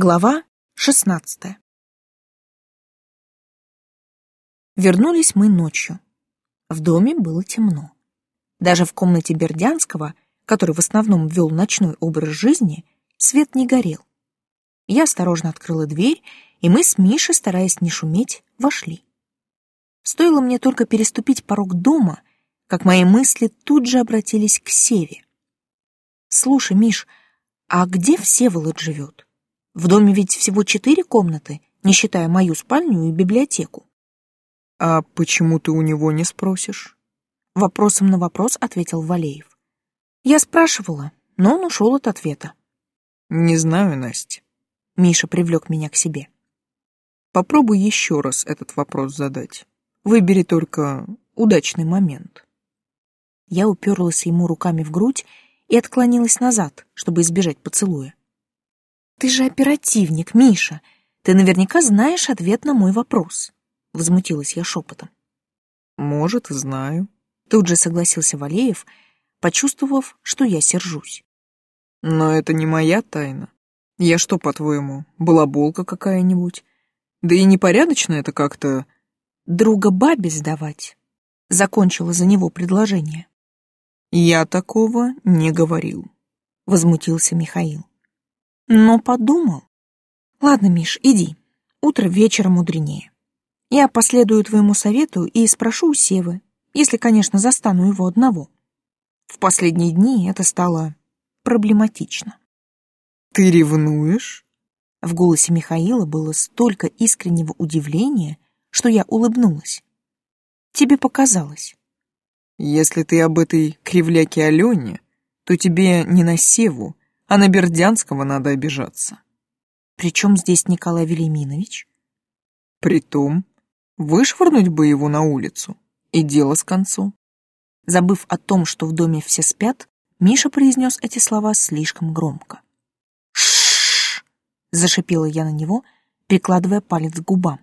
Глава шестнадцатая. Вернулись мы ночью. В доме было темно. Даже в комнате Бердянского, который в основном вел ночной образ жизни, свет не горел. Я осторожно открыла дверь, и мы с Мишей, стараясь не шуметь, вошли. Стоило мне только переступить порог дома, как мои мысли тут же обратились к Севе. «Слушай, Миш, а где Всеволод живет?» В доме ведь всего четыре комнаты, не считая мою спальню и библиотеку. А почему ты у него не спросишь? Вопросом на вопрос ответил Валеев. Я спрашивала, но он ушел от ответа. Не знаю, Настя. Миша привлек меня к себе. Попробуй еще раз этот вопрос задать. Выбери только удачный момент. Я уперлась ему руками в грудь и отклонилась назад, чтобы избежать поцелуя. «Ты же оперативник, Миша. Ты наверняка знаешь ответ на мой вопрос», — возмутилась я шепотом. «Может, знаю», — тут же согласился Валеев, почувствовав, что я сержусь. «Но это не моя тайна. Я что, по-твоему, балаболка какая-нибудь? Да и непорядочно это как-то...» «Друга бабе сдавать», — закончила за него предложение. «Я такого не говорил», — возмутился Михаил но подумал. Ладно, Миш, иди. Утро вечером мудренее. Я последую твоему совету и спрошу у Севы, если, конечно, застану его одного. В последние дни это стало проблематично. Ты ревнуешь? В голосе Михаила было столько искреннего удивления, что я улыбнулась. Тебе показалось. Если ты об этой кривляке Алене, то тебе не на Севу, а на Бердянского надо обижаться. Причем здесь Николай Велиминович? Притом, вышвырнуть бы его на улицу, и дело с концом. Забыв о том, что в доме все спят, Миша произнес эти слова слишком громко. «Ш-ш-ш!» — зашипела я на него, прикладывая палец к губам.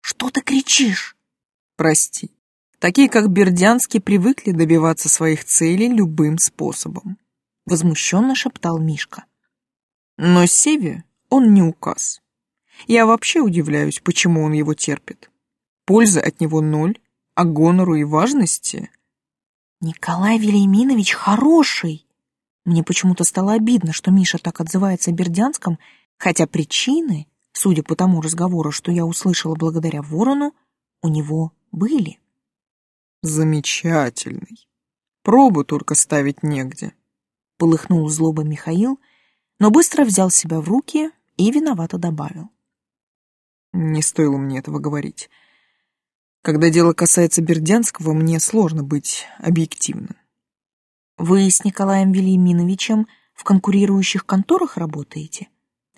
«Что ты кричишь?» «Прости. Такие, как Бердянский, привыкли добиваться своих целей любым способом. — возмущенно шептал Мишка. Но Севе он не указ. Я вообще удивляюсь, почему он его терпит. Пользы от него ноль, а гонору и важности... Николай Велиминович хороший. Мне почему-то стало обидно, что Миша так отзывается о Бердянском, хотя причины, судя по тому разговору, что я услышала благодаря Ворону, у него были. Замечательный. Пробу только ставить негде полыхнул злобой Михаил, но быстро взял себя в руки и виновато добавил. Не стоило мне этого говорить. Когда дело касается Бердянского, мне сложно быть объективным. Вы с Николаем Велиминовичем в конкурирующих конторах работаете?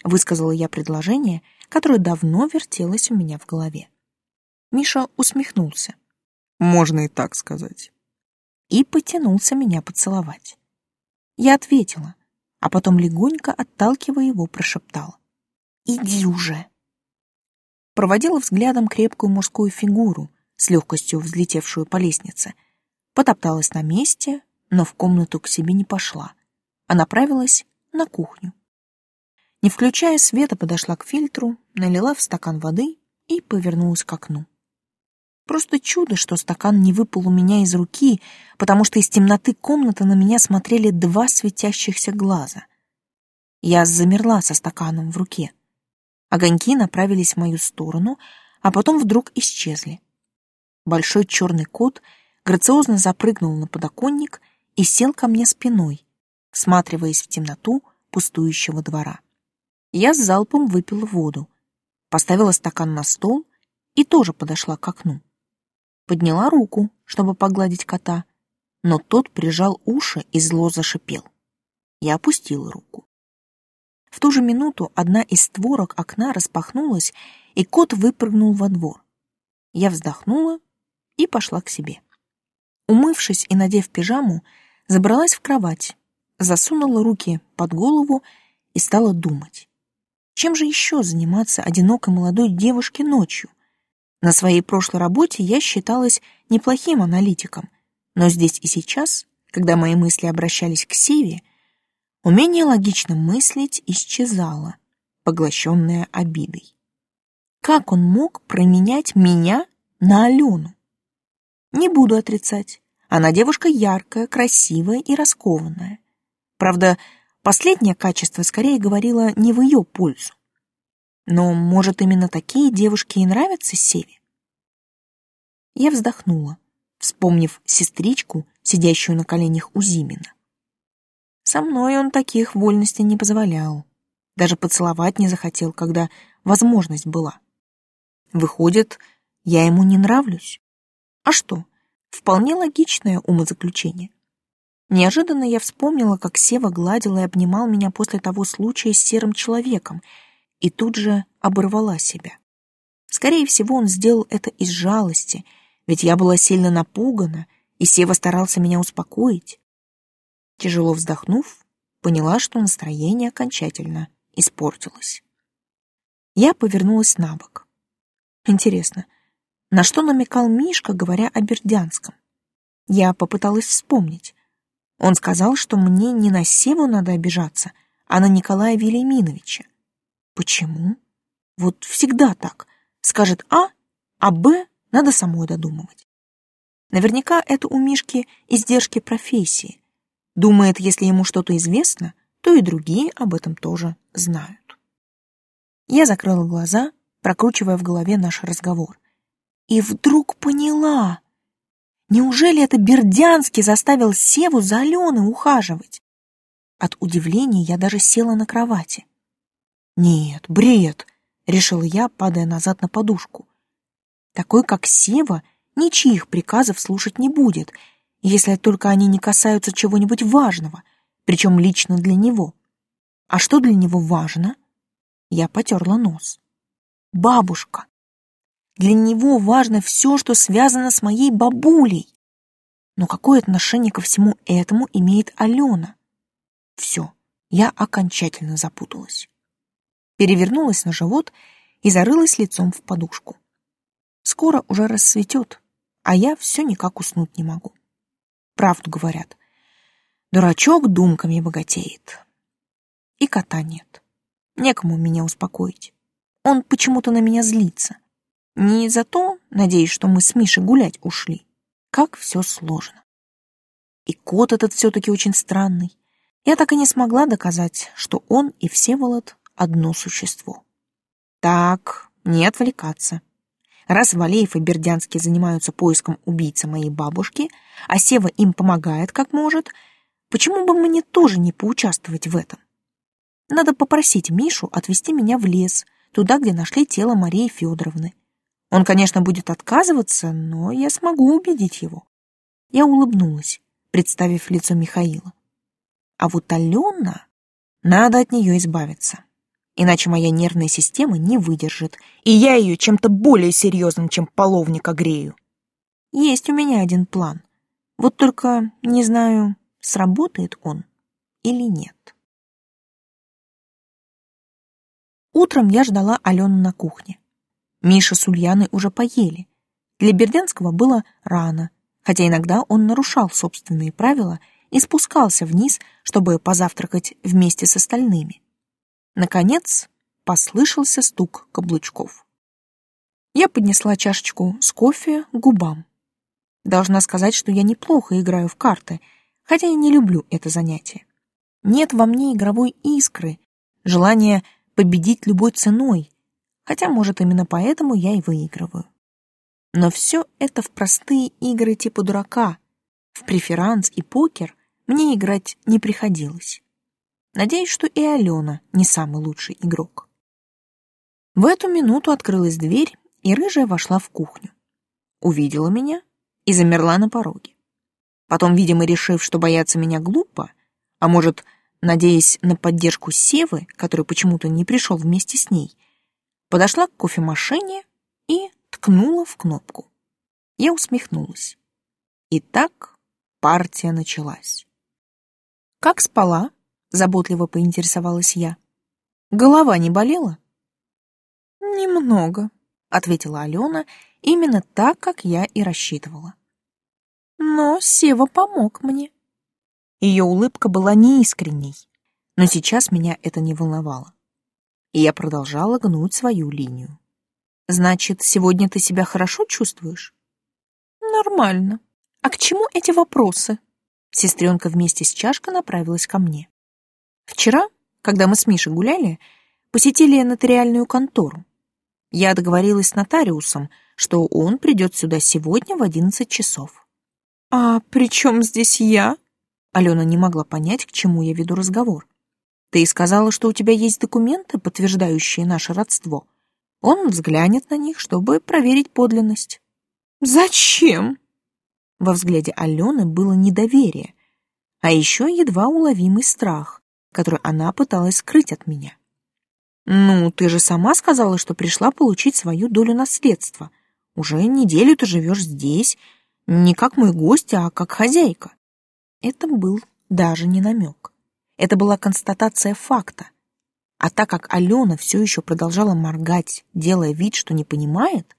Высказала я предложение, которое давно вертелось у меня в голове. Миша усмехнулся. Можно и так сказать. И потянулся меня поцеловать. Я ответила, а потом легонько, отталкивая его, прошептала. «Иди уже!» Проводила взглядом крепкую мужскую фигуру, с легкостью взлетевшую по лестнице. Потопталась на месте, но в комнату к себе не пошла, а направилась на кухню. Не включая света, подошла к фильтру, налила в стакан воды и повернулась к окну. Просто чудо, что стакан не выпал у меня из руки, потому что из темноты комнаты на меня смотрели два светящихся глаза. Я замерла со стаканом в руке. Огоньки направились в мою сторону, а потом вдруг исчезли. Большой черный кот грациозно запрыгнул на подоконник и сел ко мне спиной, всматриваясь в темноту пустующего двора. Я с залпом выпила воду, поставила стакан на стол и тоже подошла к окну подняла руку, чтобы погладить кота, но тот прижал уши и зло зашипел. Я опустила руку. В ту же минуту одна из створок окна распахнулась, и кот выпрыгнул во двор. Я вздохнула и пошла к себе. Умывшись и надев пижаму, забралась в кровать, засунула руки под голову и стала думать. Чем же еще заниматься одинокой молодой девушке ночью? На своей прошлой работе я считалась неплохим аналитиком, но здесь и сейчас, когда мои мысли обращались к Севе, умение логично мыслить исчезало. поглощенная обидой. Как он мог променять меня на Алену? Не буду отрицать. Она девушка яркая, красивая и раскованная. Правда, последнее качество скорее говорило не в ее пользу. Но, может, именно такие девушки и нравятся Севе? Я вздохнула, вспомнив сестричку, сидящую на коленях у Зимина. Со мной он таких вольностей не позволял. Даже поцеловать не захотел, когда возможность была. Выходит, я ему не нравлюсь? А что? Вполне логичное умозаключение. Неожиданно я вспомнила, как Сева гладил и обнимал меня после того случая с серым человеком, и тут же оборвала себя. Скорее всего, он сделал это из жалости, ведь я была сильно напугана, и Сева старался меня успокоить. Тяжело вздохнув, поняла, что настроение окончательно испортилось. Я повернулась на бок. Интересно, на что намекал Мишка, говоря о Бердянском? Я попыталась вспомнить. Он сказал, что мне не на Севу надо обижаться, а на Николая Велиминовича. Почему? Вот всегда так. Скажет А, а Б надо самой додумывать. Наверняка это у Мишки издержки профессии. Думает, если ему что-то известно, то и другие об этом тоже знают. Я закрыла глаза, прокручивая в голове наш разговор. И вдруг поняла. Неужели это Бердянский заставил Севу за Аленой ухаживать? От удивления я даже села на кровати. «Нет, бред!» — решила я, падая назад на подушку. Такой, как Сева, ничьих приказов слушать не будет, если только они не касаются чего-нибудь важного, причем лично для него. А что для него важно? Я потерла нос. Бабушка. Для него важно все, что связано с моей бабулей. Но какое отношение ко всему этому имеет Алена? Все, я окончательно запуталась. Перевернулась на живот и зарылась лицом в подушку. Скоро уже рассветет, а я все никак уснуть не могу. Правду говорят. Дурачок думками богатеет. И кота нет. Некому меня успокоить. Он почему-то на меня злится. Не за то, надеюсь, что мы с Мишей гулять ушли. Как все сложно. И кот этот все-таки очень странный. Я так и не смогла доказать, что он и Всеволод одно существо. Так, не отвлекаться. Раз Валеев и Бердянский занимаются поиском убийцы моей бабушки, а Сева им помогает как может, почему бы мне тоже не поучаствовать в этом? Надо попросить Мишу отвезти меня в лес, туда, где нашли тело Марии Федоровны. Он, конечно, будет отказываться, но я смогу убедить его. Я улыбнулась, представив лицо Михаила. А вот Алена... Надо от нее избавиться. Иначе моя нервная система не выдержит, и я ее чем-то более серьезным, чем половник огрею. Есть у меня один план. Вот только не знаю, сработает он или нет. Утром я ждала Алену на кухне. Миша с Ульяной уже поели. Для Бердянского было рано, хотя иногда он нарушал собственные правила и спускался вниз, чтобы позавтракать вместе с остальными. Наконец послышался стук каблучков. Я поднесла чашечку с кофе к губам. Должна сказать, что я неплохо играю в карты, хотя и не люблю это занятие. Нет во мне игровой искры, желания победить любой ценой, хотя, может, именно поэтому я и выигрываю. Но все это в простые игры типа дурака. В преферанс и покер мне играть не приходилось. Надеюсь, что и Алена не самый лучший игрок. В эту минуту открылась дверь, и рыжая вошла в кухню. Увидела меня и замерла на пороге. Потом, видимо, решив, что бояться меня глупо, а может, надеясь на поддержку Севы, который почему-то не пришел вместе с ней, подошла к кофемашине и ткнула в кнопку. Я усмехнулась. И так партия началась. «Как спала?» — заботливо поинтересовалась я. «Голова не болела?» «Немного», — ответила Алена, именно так, как я и рассчитывала. «Но Сева помог мне». Ее улыбка была неискренней, но сейчас меня это не волновало. и я продолжала гнуть свою линию. «Значит, сегодня ты себя хорошо чувствуешь?» «Нормально. А к чему эти вопросы?» Сестренка вместе с чашкой направилась ко мне. «Вчера, когда мы с Мишей гуляли, посетили нотариальную контору. Я договорилась с нотариусом, что он придет сюда сегодня в одиннадцать часов. «А при чем здесь я?» Алена не могла понять, к чему я веду разговор. «Ты сказала, что у тебя есть документы, подтверждающие наше родство. Он взглянет на них, чтобы проверить подлинность». «Зачем?» Во взгляде Алены было недоверие, а еще едва уловимый страх, который она пыталась скрыть от меня. «Ну, ты же сама сказала, что пришла получить свою долю наследства. Уже неделю ты живешь здесь, не как мой гость, а как хозяйка». Это был даже не намек. Это была констатация факта. А так как Алена все еще продолжала моргать, делая вид, что не понимает,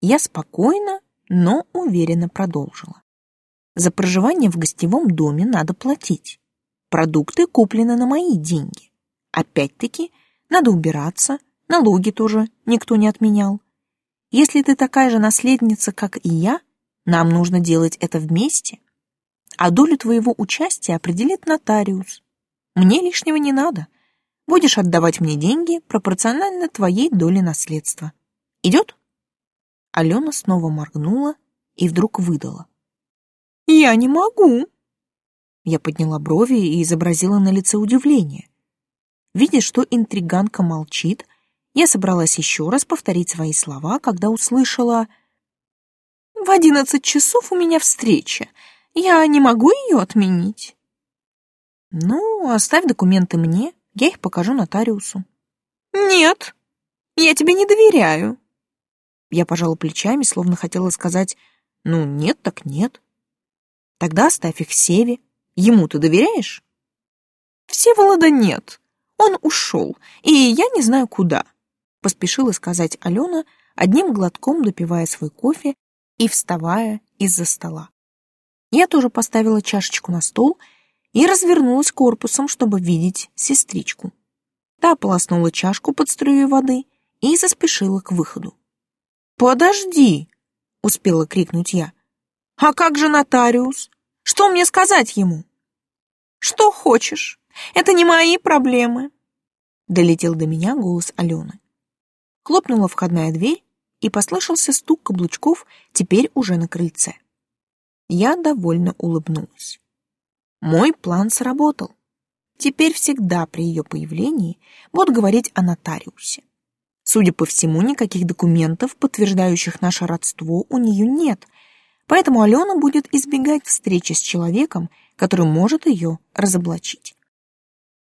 я спокойно, но уверенно продолжила. За проживание в гостевом доме надо платить. Продукты куплены на мои деньги. Опять-таки, надо убираться, налоги тоже никто не отменял. Если ты такая же наследница, как и я, нам нужно делать это вместе. А долю твоего участия определит нотариус. Мне лишнего не надо. Будешь отдавать мне деньги пропорционально твоей доле наследства. Идет? Алена снова моргнула и вдруг выдала. «Я не могу!» Я подняла брови и изобразила на лице удивление. Видя, что интриганка молчит, я собралась еще раз повторить свои слова, когда услышала «В одиннадцать часов у меня встреча. Я не могу ее отменить». «Ну, оставь документы мне, я их покажу нотариусу». «Нет, я тебе не доверяю». Я пожала плечами, словно хотела сказать «Ну, нет так нет». «Тогда оставь их Севе. Ему ты доверяешь?» «Всеволода нет. Он ушел, и я не знаю куда», — поспешила сказать Алена, одним глотком допивая свой кофе и вставая из-за стола. Я тоже поставила чашечку на стол и развернулась корпусом, чтобы видеть сестричку. Та полоснула чашку под струей воды и заспешила к выходу. «Подожди!» — успела крикнуть я. «А как же нотариус? Что мне сказать ему?» «Что хочешь. Это не мои проблемы», — долетел до меня голос Алены. Хлопнула входная дверь, и послышался стук каблучков, теперь уже на крыльце. Я довольно улыбнулась. Мой план сработал. Теперь всегда при ее появлении буду говорить о нотариусе. Судя по всему, никаких документов, подтверждающих наше родство, у нее нет, поэтому Алена будет избегать встречи с человеком, который может ее разоблачить.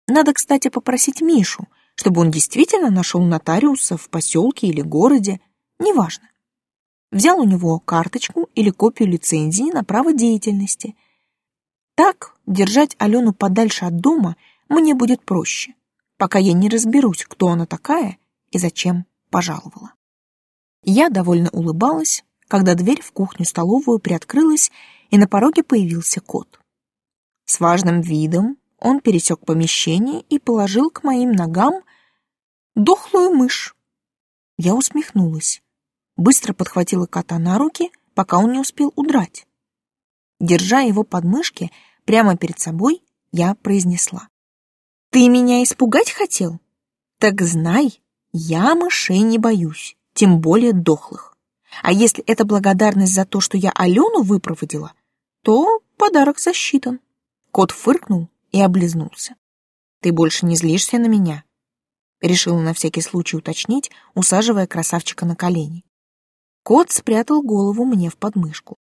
Надо, кстати, попросить Мишу, чтобы он действительно нашел нотариуса в поселке или городе, неважно. Взял у него карточку или копию лицензии на право деятельности. Так держать Алену подальше от дома мне будет проще, пока я не разберусь, кто она такая и зачем пожаловала. Я довольно улыбалась, когда дверь в кухню-столовую приоткрылась, и на пороге появился кот. С важным видом он пересек помещение и положил к моим ногам дохлую мышь. Я усмехнулась, быстро подхватила кота на руки, пока он не успел удрать. Держа его под мышки прямо перед собой, я произнесла. «Ты меня испугать хотел? Так знай, я мышей не боюсь, тем более дохлых. А если это благодарность за то, что я Алену выпроводила, то подарок засчитан. Кот фыркнул и облизнулся. Ты больше не злишься на меня? Решила на всякий случай уточнить, усаживая красавчика на колени. Кот спрятал голову мне в подмышку.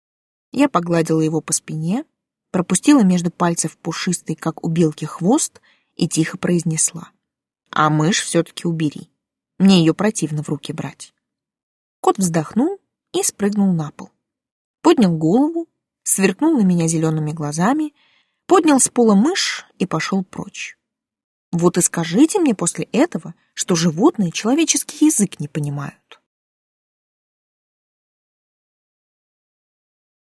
Я погладила его по спине, пропустила между пальцев пушистый, как у белки, хвост и тихо произнесла. А мышь все-таки убери. Мне ее противно в руки брать. Кот вздохнул и спрыгнул на пол. Поднял голову, сверкнул на меня зелеными глазами, поднял с пола мышь и пошел прочь. Вот и скажите мне после этого, что животные человеческий язык не понимают.